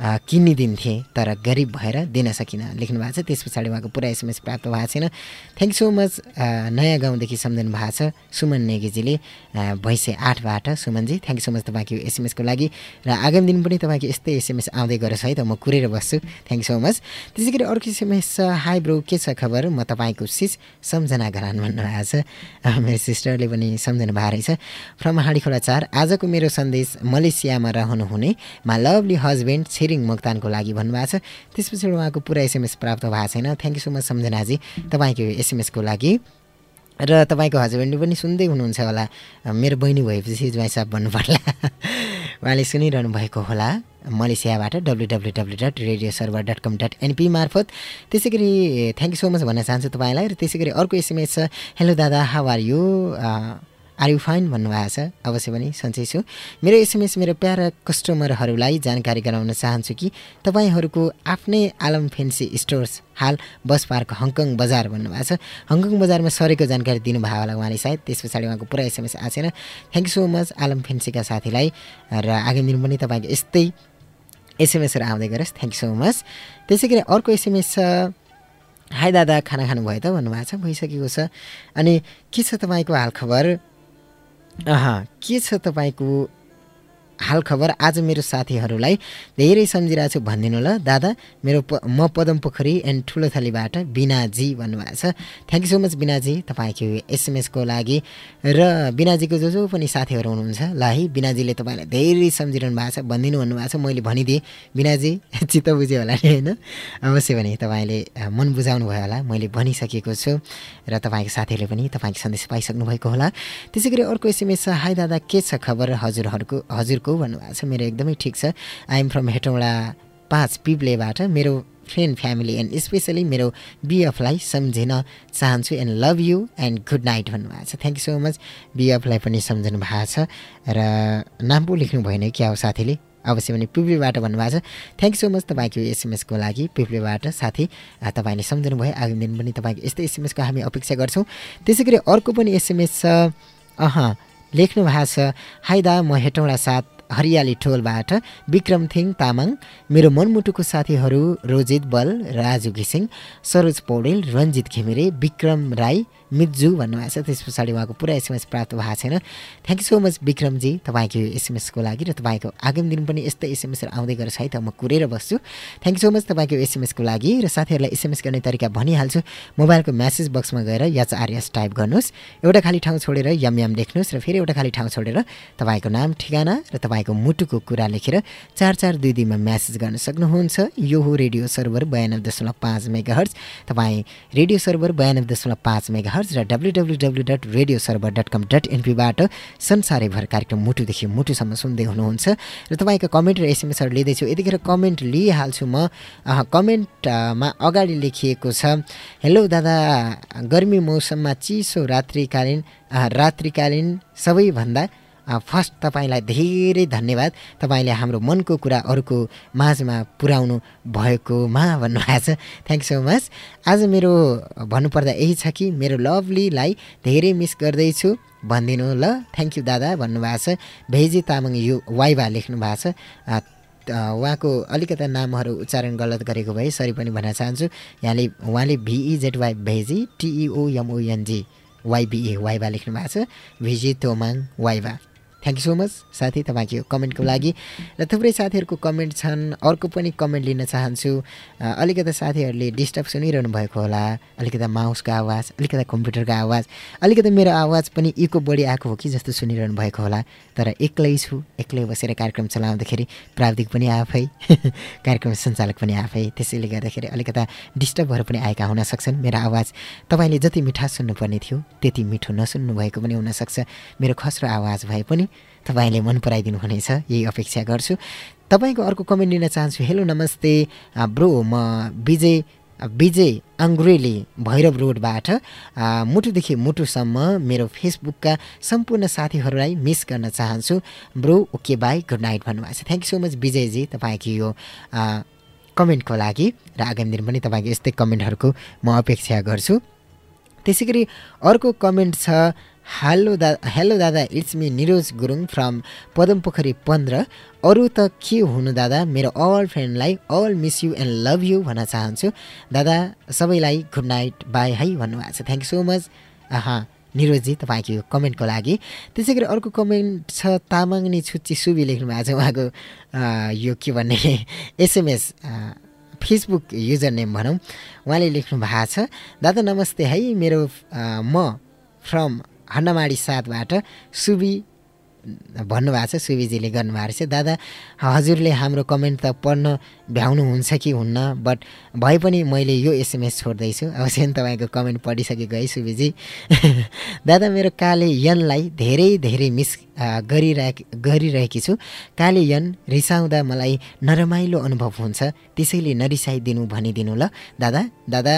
किनिदिन्थे तर गरिब भएर दिन सकिनँ। लेख्नु भएको छ त्यस पछाडि उहाँको पुरा एसएमएस प्राप्त भएको छैन। थ्याङ्क सो मच नयाँ गाउँदेखि सम्झनु भएको छ Suman नेगीजीले Bhainse आठबाट। Sumanji thank so much तपाईँको एसएमएसको लागि। र आगामी दिन पनि तपाईँको यस्तै एसएमएस आउँदै गरोस् है त म कुरेर बस्छु। थ्याङ्क सो मच त्यसै गरी अर्को एसएमएस छ हाई ब्रो के छ खबर? म तपाईँको सिस सम्झना घरान भन्नुभएको छ। मेरो सिस्टरले पनि सम्झनु भएको रहेछ। फ्रम हाँडी खोला चार आजको मेरो सन्देश मलेसियामा रहनुहुने मा लभली हस्बेन्ड छिरिङ मोक्तानको लागि भन्नुभएको छ। त्यस पछाडि उहाँको पुरा एसएमएस प्राप्त भएको छैन। थ्याङ्क यू सो मच सम्झनाजी। तपाईँको एसएमएसको लागि। र तपाईँको हस्बेन्डले पनि सुन्दै हुनुहुन्छ होला। मेरो बहिनी भएपछि ज्वाइँ साहब भन्नु पर्ला। उहाँले सुनिरहनु भएको होला मलेसियाबाट W W W dot radio server dot com dot NP मार्फत। त्यसै गरी थ्याङ्क यू सो मच भन्न चाहन्छु तपाईँलाई। र त्यसै गरी अर्को एसएमएस छ। हेलो दादा how are you are you fine भन्नुभएको छ। अवश्य पनि सन्चै छु। मेरो एसएमएस मेरो प्यारा कस्टमरहरूलाई जानकारी गराउन चाहन्छु कि तपाईँहरूको आफ्नै आलम फेन्सी स्टोर्स हाल बस पार्क हङकङ बजार भन्नुभएको छ। हङकङ बजारमा सरेको जानकारी दिनुभयो होला उहाँले सायद। त्यस पछाडि उहाँको पुरा एसएमएस आएको छैन। Thank you so much Alam फेन्सीका साथीलाई। र आगामी दिन पनि तपाईँको यस्तै एसएमएसहरू आउँदै गरोस्। थ्याङ्क यू सो मच त्यसै गरी अर्को एसएमएस छ। हाई दादा खाना खानुभयो त? भन्नुभएको छ। भइसकेको छ। अनि के छ तपाईँको हालखबर? के छ तपाईँको हालखबर आज मेरो साथीहरूलाई धेरै सम्झिरहेको छु भनिदिनु ल दादा मेरो प म पदम पोखरी एन्ड ठुलो थलीबाट बिनाजी भन्नुभएको छ। थ्याङ्क यू सो मच बिनाजी तपाईँको एसएमएसको लागि। र बिनाजीको जो जो पनि साथीहरू हुनुहुन्छ ल है बिनाजीले तपाईँलाई धेरै सम्झिरहनु भएको छ भनिदिनु भन्नुभएको छ। मैले भनिदिएँ बिनाजी चित्त बुझ्यो होला नि होइन? अवश्य भने तपाईँले मन बुझाउनु भयो होला। मैले भनिसकेको छु र तपाईँको साथीहरूले पनि तपाईँको सन्देश पाइसक्नु भएको होला। त्यसै गरी अर्को एसएमएस छ। हाई दादा के छ खबर हजुरहरूको हजुरको हेटौँडाको भन्नुभएको छ। मेरो एकदमै ठिक छ। आइएम फ्रम हेटौँडा पाँच पिप्लेबाट मेरो फ्रेन्ड फ्यामिली एन्ड स्पेसली मेरो बिएफलाई सम्झिन चाहन्छु and love you and good night भन्नुभएको छ। थ्याङ्क यू सो मच बिएफलाई पनि सम्झनु भएको छ र नाम पो लेख्नु भएन क्या हो साथीले। अवश्य पनि पिप्लेबाट भन्नुभएको छ। थ्याङ्क यू सो मच तपाईँको एसएमएसको लागि पिप्लेबाट साथी तपाईँले सम्झनु भयो। आगामी दिन पनि तपाईँको यस्तै एसएमएसको हामी अपेक्षा गर्छौँ। त्यसै अर्को पनि एसएमएस छ। अह लेख्नु भएको छ। हाई दा म हेटौँडा साथ हरियाली टोलबाट विक्रम थिङ तामाङ मेरो मनमुटुको साथीहरू रोजित बल राजु घिसिङ सरोज पौडेल रञ्जित घिमिरे विक्रम राई मिज्जु भन्नुभएको छ। त्यस पछाडि उहाँको पुरा एसएमएस प्राप्त भएको छैन। थ्याङ्क यू सो मच विक्रमजी तपाईँको एसएमएसको लागि र तपाईँको आगामी दिन पनि यस्तै एसएमएसहरू आउँदै गरेर है त म कुरेर बस्छु। थ्याङ्क यू सो मच तपाईँको एसएमएसको लागि र साथीहरूलाई एसएमएस गर्ने तरिका भनिहाल्छु। मोबाइलको म्यासेज बक्समा गएर यच आरएस टाइप गर्नुहोस्। एउटा खाली ठाउँ छोडेर यम यम लेख्नुहोस् र फेरि एउटा खाली ठाउँ छोडेर तपाईँको नाम ठेगाना र तपाईँको मुटुको कुरा लेखेर चार चार दुई दुईमा म्यासेज गर्न सक्नुहुन्छ। यो हो रेडियो सर्भर बयानब्बे दशमलव पाँच मेगा हर्ज तपाईँ रेडियो सर्भर बयानब्बे दशमलव पाँच मेगा हर्ज र W W dot radio server dot com dot एनपीबाट संसारैभर कार्यक्रम मुटुदेखि मुटुसम्म सुन्दै हुनुहुन्छ। र तपाईँको कमेन्ट र एसएमएसहरू लिँदैछु। यतिखेर कमेन्ट लिइहाल्छु म। कमेन्टमा अगाडि लेखिएको छ हेलो दादा गर्मी मौसममा चिसो रात्रिकालीन रात्रिकालीन सबैभन्दा फर्स्ट तपाईँलाई धेरै धन्यवाद। तपाईँले हाम्रो मनको कुरा अरूको माझमा पुर्याउनु भएकोमा भन्नुभएको छ। थ्याङ्क सो मच आज मेरो भन्नुपर्दा यही छ कि मेरो लभलीलाई धेरै मिस गर्दैछु। भनिदिनु ल। थ्याङ्क यू दादा भन्नुभएको छ। भेजी तामाङ यु वाइबा लेख्नु भएको छ। उहाँको अलिकता नामहरू उच्चारण गलत गरेको भए सरी पनि भन्न चाहन्छु। यहाँले उहाँले भिइजेड वाइ भेजी टिइओएमओएनजी वाइबिए वाइबा लेख्नु भएको छ। Viji Tomang Waiba thank you so much साथी तपाईँको कमेन्टको लागि। र थुप्रै साथीहरूको कमेन्ट छन् अर्को पनि कमेन्ट लिन चाहन्छु। अलिकता साथीहरूले डिस्टर्ब सुनिरहनु भएको होला। अलिकता माउसको आवाज अलिकता कम्प्युटरको आवाज अलिकति मेरो आवाज पनि इको बढी आएको हो कि जस्तो सुनिरहनु भएको होला। तर एक्लै छु एक्लै बसेर कार्यक्रम चलाउँदाखेरि प्राविधिक पनि आफै कार्यक्रम सञ्चालक पनि आफै। त्यसैले गर्दाखेरि अलिकता डिस्टर्बहरू पनि आएका हुन सक्छन्। मेरो आवाज तपाईँले जति मिठा सुन्नुपर्ने थियो त्यति मिठो नसुन्नु भएको पनि हुनसक्छ मेरो खस्रो आवाज भए पनि तपाईँले मन पराइदिनु हुनेछ यही अपेक्षा गर्छु। तपाईँको अर्को कमेन्ट लिन चाहन्छु। हेलो नमस्ते। ब्रो म विजय विजय अङ्ग्रेली भैरव रोडबाट। मुटुदेखि मुटुसम्म मेरो फेसबुकका सम्पूर्ण साथीहरूलाई मिस गर्न चाहन्छु। Bro okay bye good night भन्नुभएको छ। थ्याङ्क यू सो मच विजयजी तपाईँको यो कमेन्टको लागि। र आगामी दिन पनि तपाईँको यस्तै कमेन्टहरूको म अपेक्षा गर्छु। त्यसै गरी अर्को कमेन्ट छ हेलो दा हेलो दादा it's me Niroj Gurung from Padampokhari पन्ध्र अरू त के हुनु दादा? मेरो all फ्रेन्डलाई all miss you and love you भन्न चाहन्छु। दादा सबैलाई गुड नाइट बाई है भन्नुभएको छ। थ्याङ्क यू सो मच आहा निरोजजी तपाईँको यो कमेन्टको लागि। त्यसै गरी अर्को कमेन्ट छ तामाङनी छुच्ची सुबी लेख्नु भएको छ उहाँको अ, यो के भन्ने एसएमएस फेसबुक युजर नेम भनौँ। उहाँले लेख्नु भएको छ। दादा नमस्ते है मेरो अ, म फ्रम हन्नमाडी साथबाट सुबी भन्नुभएको छ सुविजीले गर्नुभएको रहेछ दादा हजुरले हाम्रो कमेन्ट त पढ्न भ्याउनुहुन्छ कि हुन्न? बट भए पनि मैले यो एसएमएस छोड्दैछु। अवश्य तपाईँको कमेन्ट पढिसकेको है सुविजी। दादा मेरो काले यनलाई धेरै धेरै मिस अ, गरिरहेक छु। काले यन रिसाउँदा मलाई नरमाइलो अनुभव हुन्छ। त्यसैले नरिसाइदिनु भनिदिनु ल। दादा दादा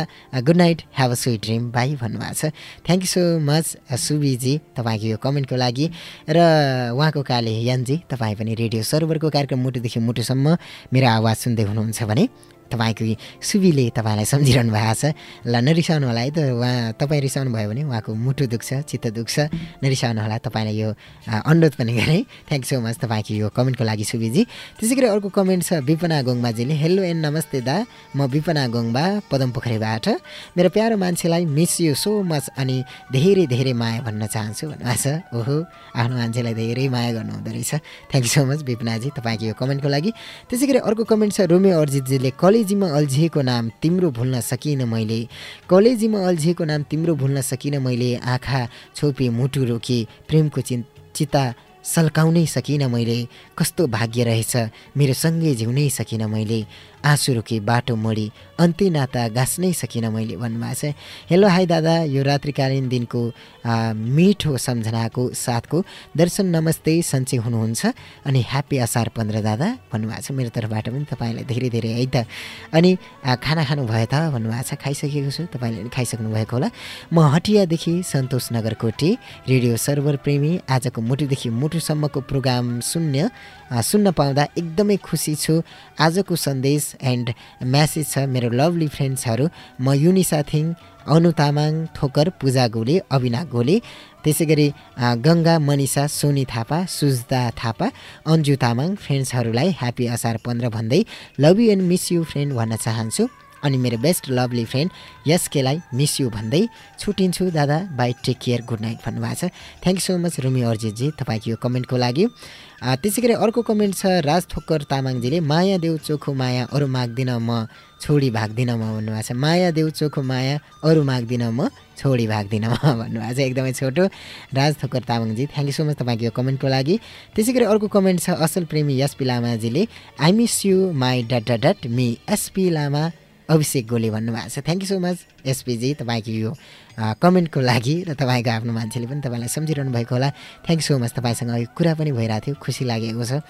good night have a sweet dream bye भन्नुभएको छ। थ्याङ्क यू सो मच सुबीजी तपाईँको यो कमेन्टको लागि। र उहाँको काले यनजी तपाईँ पनि रेडियो सर्भरको कार्यक्रम मुटुदेखि मुटुसम्म मेरो आवाज सुन्दै हुनुहुन्छ भने तपाईँको सुबीले तपाईँलाई सम्झिरहनु भएको छ। ल नरिसाउनु होला है त। उहाँ तपाईँ रिसाउनु भयो भने उहाँको मुटु दुख्छ चित्त दुख्छ। नरिसाउनु होला तपाईँलाई यो अनुरोध पनि गरेँ। थ्याङ्क सो मच तपाईँको यो कमेन्टको लागि सुबीजी त्यसै गरी अर्को कमेन्ट छ विपना गोङबाजीले हेलो एन्ड नमस्ते दा। म विपना गोङबा पदम पोखरीबाट मेरो प्यारो मान्छेलाई मिस यु सो मच अनि धेरै धेरै माया भन्न चाहन्छु भन्नुभएको छ। ओहो आफ्नो मान्छेलाई धेरै माया गर्नुहुँदो रहेछ। थ्याङ्क सो मच विपनाजी तपाईँको यो कमेन्टको लागि। त्यसै अर्को कमेन्ट छ रोमे अर्जितजीले। कलेजीमा अल्झिएको नाम तिम्रो भुल्न सकिनँ मैले। कलेजीमा अल्झिएको नाम तिम्रो भुल्न सकिनँ मैले। आँखा छोपी मुटु रोकी प्रेमको चिन् चिता सल्काउनै सकिनँ मैले। कस्तो भाग्य रहेछ मेरो सँगै जिउनै सकिनँ मैले। आँसु रोकी बाटो मोडी अन्त्य नाता गाँच्नै सकिनँ मैले भन्नुभएको छ हेलो हाई दादा यो रात्रिकालीन दिनको मिठो सम्झनाको साथको दर्शन नमस्ते सन्चै हुनुहुन्छ अनि ह्याप्पी असार पन्ध्र दादा भन्नुभएको छ मेरो तर्फबाट पनि तपाईँलाई धेरै धेरै है त। अनि खाना खानुभयो त? भन्नुभएको छ खाइसकेको छु। तपाईँले पनि खाइसक्नु भएको होला। म हटियादेखि सन्तोष नगरकोटी रेडियो सर्भर प्रेमी आजको मुटुदेखि मुटुसम्मको प्रोग्राम शून्य आ, सुन्न पाउँदा एकदमै खुसी छु। आजको सन्देश एन्ड म्यासेज छ मेरो लभली फ्रेन्ड्सहरू म युनिसा थिङ अनु तामाङ थोकर पूजा गोले अविना गोले। त्यसै गरी गङ्गा मनिषा सोनी थापा सुजदा थापा अन्जु तामाङ फ्रेन्ड्सहरूलाई ह्याप्पी असार पन्ध्र भन्दै love you and miss you friend भन्न चाहन्छु। अनि मेरो बेस्ट लभली फ्रेन्ड यसकेलाई मिस यु भन्दै छुट्टिन्छु दादा। Bye take care good night भन्नुभएको छ। Thank you so much Rumi अर्जितजी तपाईँको यो कमेन्टको लागि। त्यसै गरी अर्को कमेन्ट छ राज ठोक्कर तामाङजीले माया देऊ चोखो माया अरू माग्दिनँ म छोडी भाग्दिनँ म भन्नुभएको छ। माया देऊ चोखो माया अरू माग्दिनँ म छोडी भाग्दिनँ म भन्नुभएको छ। एकदमै छोटो। राज ठोक्कर तामाङजी थ्याङ्क यू सो मच तपाईँको यो कमेन्टको लागि। त्यसै गरी अर्को कमेन्ट छ असल प्रेमी SP लामाजीले I miss you my dot dot me SP Lama. Abhishek Gole भन्नुभएको छ। थ्याङ्क यू सो मच एसपीजी तपाईँको यो कमेन्टको लागि र तपाईँको आफ्नो मान्छेले पनि तपाईँलाई सम्झिरहनु भएको होला। थ्याङ्क यू सो मच तपाईँसँग यो कुरा पनि भइरहेको थियो खुसी लागेको छ।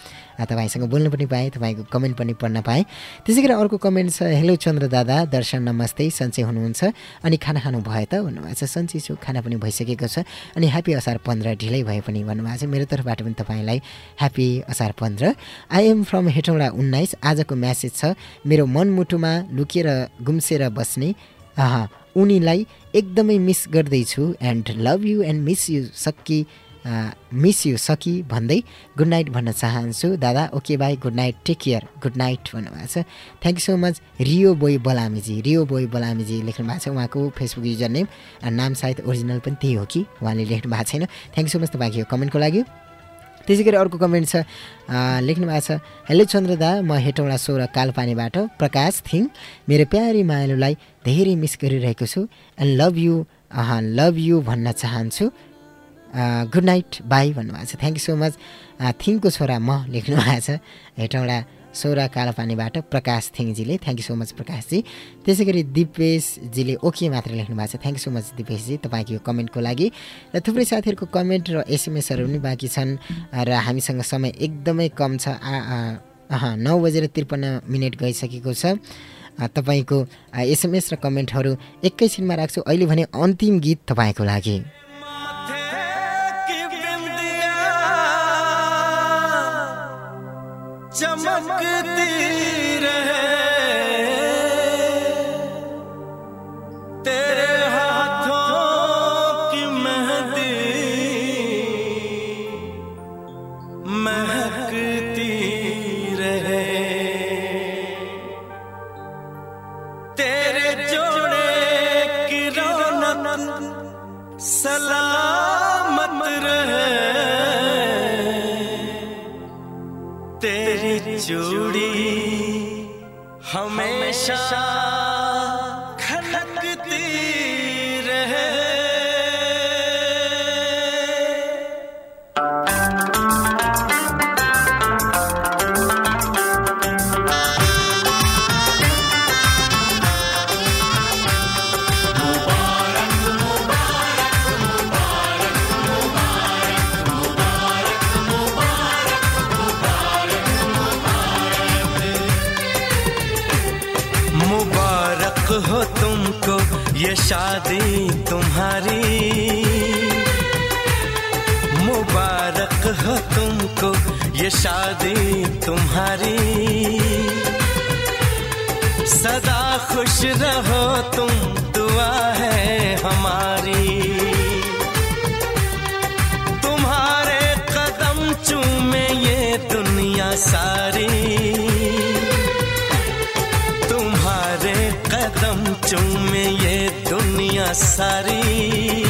तपाईँसँग बोल्नु पनि पाएँ तपाईँको कमेन्ट पनि पढ्न पाएँ। त्यसै गरी अर्को कमेन्ट छ हेलो चन्द्र दादा दर्शन नमस्ते सन्चै हुनुहुन्छ। अनि खाना खानु भयो त? भन्नुभएको छ। सन्चै छु खाना पनि भइसकेको छ। अनि ह्याप्पी असार पन्ध्र ढिलै भए पनि भन्नुभएको छ। मेरो तर्फबाट पनि तपाईँलाई ह्याप्पी असार पन्ध्र। आई एम फ्रम हेटौँडा उन्नाइस। आजको म्यासेज छ मेरो मनमुटुमा लुकेर गुम्सेर बस्ने आहा, उनीलाई एकदमै मिस गर्दैछु and love you and miss you Sakki miss you Saki भन्दै गुड नाइट भन्न चाहन्छु। दादा okay bye good night take care good night भन्नुभएको छ। Thank you so much Rio boy बलामीजी Rio boy बलामीजी लेख्नु भएको छ। उहाँको फेसबुक युजर नेम नाम सायद ओरिजिनल पनि त्यही हो कि? उहाँले लेख्नु भएको छैन। थ्याङ्क यू सो मच तपाईँको यो कमेन्टको लागि। त्यसै गरी अर्को कमेन्ट छ लेख्नु भएको छ हेलो चन्द्रदा म हेटौँडा सोह्र कालपानीबाट प्रकाश थिङ। मेरो प्यारी मायालुलाई धेरै मिस गरिरहेको छु। And love you love you भन्न चाहन्छु। गुड नाइट बाई भन्नुभएको छ। थ्याङ्क यू सो मच थिङको छोरा म लेख्नु भएको छ हेटौँडा सोह्र कालापानीबाट प्रकाश थिङजीले। थ्याङ्क यू सो मच प्रकाशजी। त्यसै गरी दिपेशजीले ओके मात्र लेख्नु भएको छ। थ्याङ्क यू सो मच दिपेशजी तपाईँको यो कमेन्टको लागि। र थुप्रै साथीहरूको कमेन्ट र एसएमएसहरू पनि बाँकी छन्। र हामीसँग समय एकदमै कम छ। आ, नौ बजेर त्रिपन्न मिनट गइसकेको छ। तपाईँको एसएमएस र कमेन्टहरू एकैछिनमा राख्छु। अहिले भने अन्तिम गीत तपाईँको लागि। चमकती शादी तुम्हारी। मुबारक हो तुमको ये शादी तुम्हारी। सदा खुश रहो तुम, दुआ है हमारी। तुम्हारे कदम चूमे ये दुनिया सारी। कदम चूमे ये दुनिया सारी।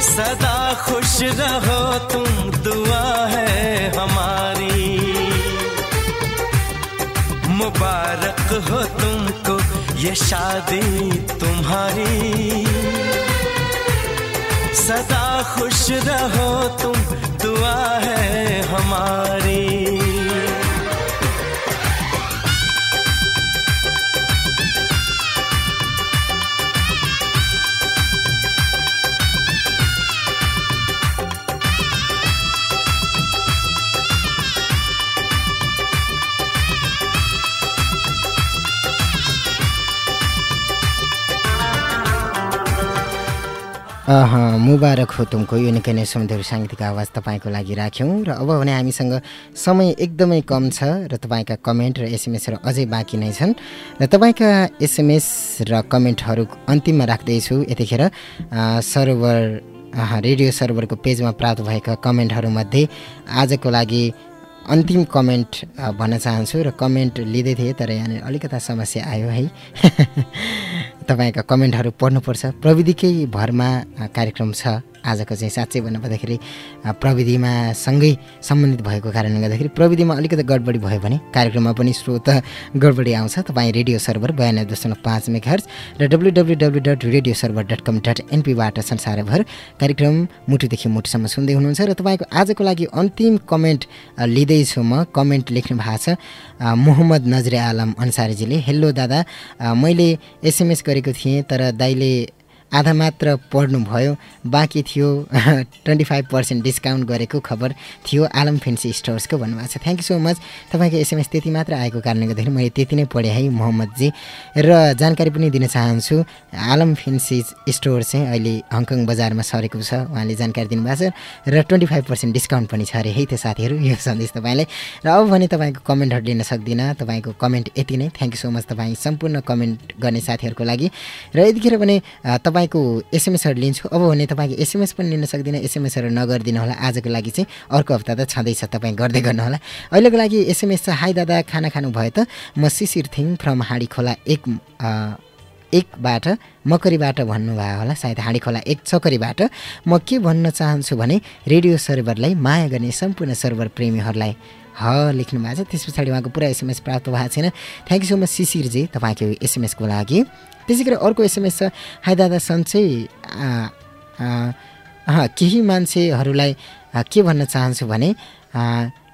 सदा खुश रहो, तुम दुआ है हमारी। मुबारक हो तुमको, ये शादी तुम्हारी। सदा खुश रहो, तुम दुआ है हमारी। मुबारक हो तुमको यो निकै नै सुमधुर साङ्गीतिक आवाज तपाईँको लागि राख्यौँ र अब भने हामीसँग समय एकदमै कम छ र तपाईँका कमेन्ट र एसएमएसहरू अझै बाँकी नै छन् र तपाईँका एसएमएस र कमेन्टहरू अन्तिममा राख्दैछु यतिखेर सर्भर रेडियो सर्भरको पेजमा प्राप्त भएका कमेन्टहरूमध्ये आजको लागि अन्तिम कमेन्ट भन्न चाहन्छु र कमेन्ट लिँदै थिएँ तर यहाँनिर अलिकता समस्या आयो है। तपाईँका कमेन्टहरू पढ्नुपर्छ। प्रविधिकै भरमा कार्यक्रम छ। आजको चाहिँ साँच्चै भन्नुपर्दाखेरि प्रविधिमा सँगै सम्बन्धित भएको कारणले गर्दाखेरि प्रविधिमा अलिकति गडबडी भयो भने कार्यक्रममा पनि स्रोत गडबडी आउँछ। तपाईँ रेडियो सर्भर बयानब्बे दशमलव पाँच मेघर्स र W W W dot radio server dot com dot एनपीबाट संसारभर कार्यक्रम मुटुदेखि मुटुसम्म सुन्दै हुनुहुन्छ र तपाईँको आजको लागि अन्तिम कमेन्ट लिँदैछु म। कमेन्ट लेख्नु भएको छ मोहम्मद नजरे आलम अन्सारीजीले हेलो दादा मैले एसएमएस गरेको थिएँ तर दाइले आधा मात्र पढ्नुभयो बाँकी थियो ट्वेन्टी फाइभ पर्सेन्ट डिस्काउन्ट गरेको खबर थियो आलम फेन्सी स्टोर्सको भन्नुभएको छ। थ्याङ्क यू सो मच तपाईँको एसएमएस त्यति मात्र आएको कारणले गर्दाखेरि मैले त्यति नै पढेँ है मोहम्मदजी। र जानकारी पनि दिन चाहन्छु आलम फेन्सी स्टोर चाहिँ अहिले हङकङ बजारमा सरेको छ उहाँले जानकारी दिनुभएको छ। र ट्वेन्टी फाइभ पर्सेन्ट डिस्काउन्ट पनि छ अरे। है त्यो साथीहरू यो सन्देश तपाईँलाई। र अब भने तपाईँको कमेन्टहरू लिन सक्दिनँ तपाईँको कमेन्ट यति नै। थ्याङ्क यू सो मच तपाईँ सम्पूर्ण कमेन्ट गर्ने साथीहरूको लागि। र यतिखेर भने अ, तपाईँको एसएमएसहरू लिन्छु। अब भने तपाईँको एसएमएस पनि लिन सक्दिनँ एसएमएसहरू नगरिदिनु होला। आजको लागि चाहिँ अर्को हप्ता त छँदैछ तपाईँ गर्दै गर्नु होला। अहिलेको लागि एसएमएस छ हाई दादा खाना खानु भयो त। म शिशिर थिङ फ्रम हाँडी खोला एक एकबाट मकरीबाट भन्नुभयो होला। सायद हाँडी खोला एक चकरीबाट। म के भन्न चाहन्छु भने रेडियो सर्भरलाई माया गर्ने सम्पूर्ण सर्भर प्रेमीहरूलाई ह लेख्नु भएको छ। त्यस पछाडि उहाँको पुरा एसएमएस प्राप्त भएको छैन। थ्याङ्क यू सो मच शिशिरजी तपाईँको एसएमएसको लागि। त्यसै गरी अर्को एसएमएस छ। हाई दादा सन्चै केही मान्छेहरूलाई के भन्न चाहन्छु भने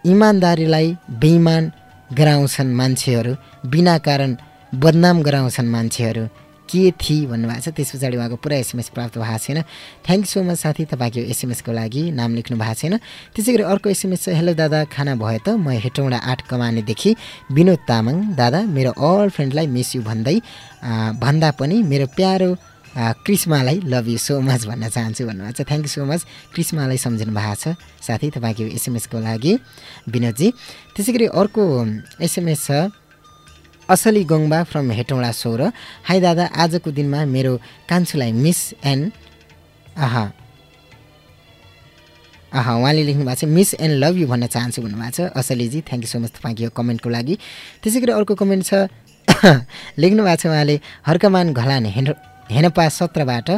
इमान्दारीलाई बेइमान गराउँछन् मान्छेहरू बिना कारण बदनाम गराउँछन् मान्छेहरू। के थिए भन्नुभएको छ त्यस पछाडि उहाँको पुरा एसएमएस प्राप्त भएको छैन। थ्याङ्क सो मच साथी तपाईँको एसएमएसको लागि नाम लेख्नु भएको छैन। त्यसै गरी अर्को एसएमएस छ हेलो दादा खाना भयो त? म हेटौँडा आठ कमानेदेखि विनोद तामाङ। दादा मेरो अल फ्रेन्डलाई मिस यु भन्दै भन्दा पनि मेरो प्यारो क्रिस्मालाई लभ यु सो मच भन्न चाहन्छु भन्नुभएको छ। थ्याङ्क यू सो मच क्रिस्मालाई सम्झिनु भएको छ। साथी तपाईँको एसएमएसको लागि विनोदजी। त्यसै गरी अर्को एसएमएस छ असली गङ्बा फ्रम हेटौँडा सौर। हाई दादा आजको दिनमा मेरो कान्छुलाई मिस एन्ड आहा। आहा उहाँले लेख्नु भएको छ मिस एन्ड लभ यु भन्न चाहन्छु भन्नुभएको छ। असलीजी थ्याङ्क यू सो मच तपाईँको यो कमेन्टको लागि। त्यसै गरी अर्को कमेन्ट छ। लेख्नु भएको छ उहाँले हर्कमान घलान हेन हेनपा सत्रबाट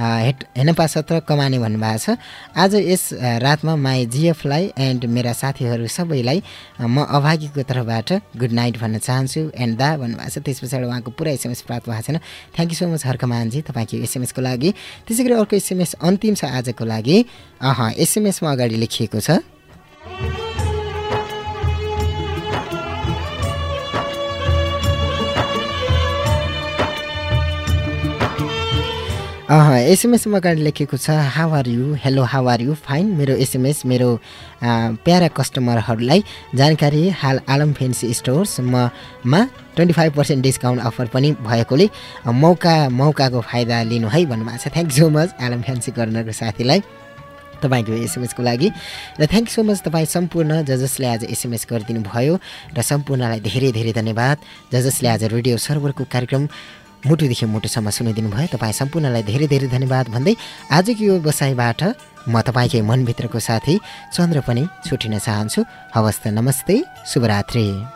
हेट हेनपा सत्र कमाने भन्नुभएको छ। आज यस रातमा माई जिएफलाई एन्ड मेरा साथीहरू सबैलाई म अभागीको तर्फबाट गुड नाइट भन्न चाहन्छु एन्ड दा भन्नुभएको छ। त्यस पछाडि उहाँको पुरा एसएमएस प्राप्त भएको छैन। Thank you so much Harkamanji तपाईँको एसएमएसको लागि। त्यसै गरी अर्को एसएमएस अन्तिम छ आजको लागि। अह एसएमएसमा अगाडि लेखिएको छ। एसएमएसमा अगाडि लेखेको छ how are you hello how are you fine मेरो एसएमएस मेरो प्यारा कस्टमरहरूलाई जानकारी हाल आलम फेन्सी स्टोर्स म मा twenty five percent discount offer पनि भएकोले मौका मौकाको फाइदा लिनु है भन्नुभएको छ। Thank so much Alam fancy कर्नरको साथीलाई तपाईँको एसएमएसको लागि। र थ्याङ्क सो मच तपाईँ सम्पूर्ण ज जसले आज एसएमएस गरिदिनु भयो र सम्पूर्णलाई धेरै धेरै धन्यवाद। ज जसले आज रेडियो सर्भरको कार्यक्रम मुटुदेखि मुटुसम्म सुनिदिनु भयो। तपाईँ सम्पूर्णलाई धेरै धेरै धन्यवाद भन्दै आजको यो बसाइबाट म तपाईँकै मनभित्रको साथी चन्द्र पनि छुटिन चाहन्छु। हवस् त नमस्ते शुभरात्री।